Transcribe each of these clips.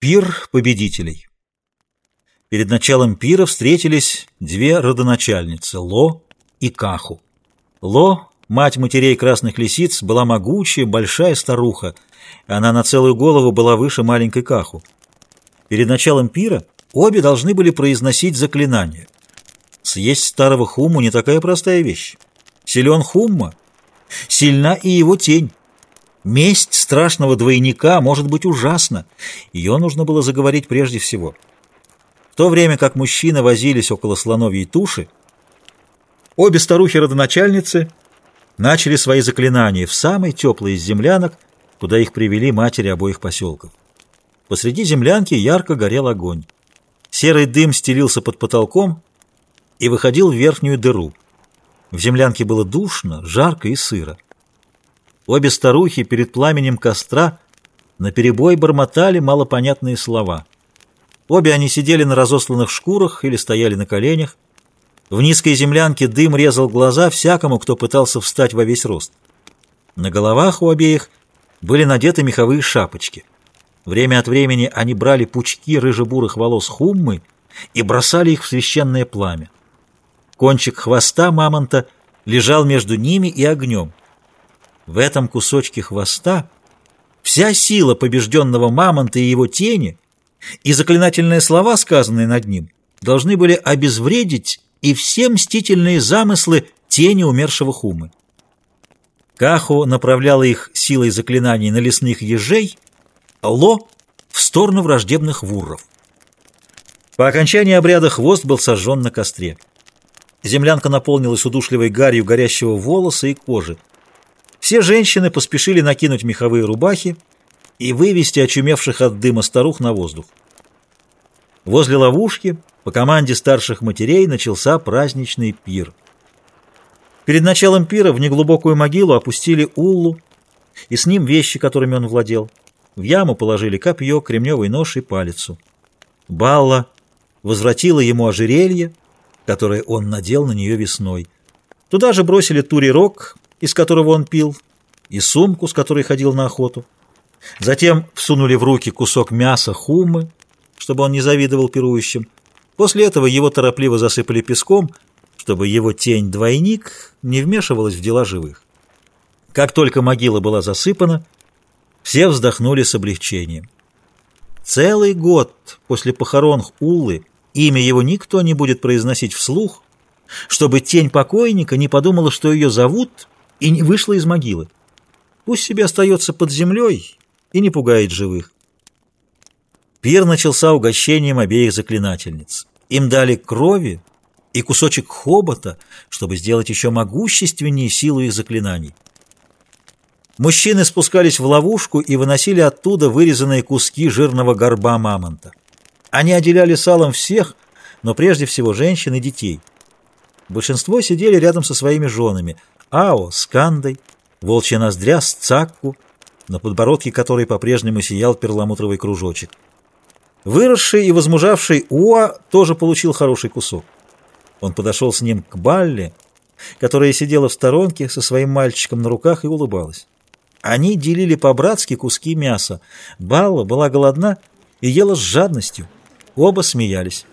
Пир победителей. Перед началом пира встретились две родоначальницы – Ло и Каху. Ло, мать матерей красных лисиц, была могучая, большая старуха. Она на целую голову была выше маленькой Каху. Перед началом пира обе должны были произносить заклинание. Съесть старого хумму не такая простая вещь. Силен хумма, сильна и его тень. Месть страшного двойника может быть ужасна. Ее нужно было заговорить прежде всего. В то время как мужчины возились около слоновьей туши, обе старухи-родоначальницы начали свои заклинания в самой теплой из землянок, куда их привели матери обоих поселков. Посреди землянки ярко горел огонь. Серый дым стелился под потолком и выходил в верхнюю дыру. В землянке было душно, жарко и сыро. Обе старухи перед пламенем костра наперебой бормотали малопонятные слова. Обе они сидели на разосланных шкурах или стояли на коленях. В низкой землянке дым резал глаза всякому, кто пытался встать во весь рост. На головах у обеих были надеты меховые шапочки. Время от времени они брали пучки рыжебурых волос хуммы и бросали их в священное пламя. Кончик хвоста мамонта лежал между ними и огнем. В этом кусочке хвоста вся сила побежденного мамонта и его тени и заклинательные слова, сказанные над ним, должны были обезвредить и все мстительные замыслы тени умершего Хумы. Кахо направляла их силой заклинаний на лесных ежей, Ло — в сторону враждебных вурров. По окончании обряда хвост был сожжен на костре. Землянка наполнилась удушливой гарью горящего волоса и кожи. Все женщины поспешили накинуть меховые рубахи и вывести очумевших от дыма старух на воздух. Возле ловушки по команде старших матерей начался праздничный пир. Перед началом пира в неглубокую могилу опустили Уллу и с ним вещи, которыми он владел. В яму положили копье, кремневый нож и палицу. Балла возвратила ему ожерелье, которое он надел на нее весной. Туда же бросили турирок, из которого он пил, и сумку, с которой ходил на охоту. Затем всунули в руки кусок мяса хумы, чтобы он не завидовал пирующим. После этого его торопливо засыпали песком, чтобы его тень-двойник не вмешивалась в дела живых. Как только могила была засыпана, все вздохнули с облегчением. Целый год после похорон Уллы имя его никто не будет произносить вслух, чтобы тень покойника не подумала, что ее зовут и не вышла из могилы. Пусть себе остается под землей и не пугает живых. Пир начался угощением обеих заклинательниц. Им дали крови и кусочек хобота, чтобы сделать еще могущественнее силу их заклинаний. Мужчины спускались в ловушку и выносили оттуда вырезанные куски жирного горба мамонта. Они отделяли салом всех, но прежде всего женщин и детей. Большинство сидели рядом со своими женами, Ао с волчья ноздря с Цакку, на подбородке которой по-прежнему сиял перламутровый кружочек. Выросший и возмужавший Уа тоже получил хороший кусок. Он подошел с ним к Балле, которая сидела в сторонке со своим мальчиком на руках и улыбалась. Они делили по-братски куски мяса. Балла была голодна и ела с жадностью. Оба смеялись.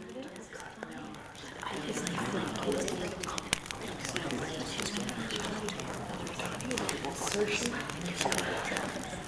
都是新款，是。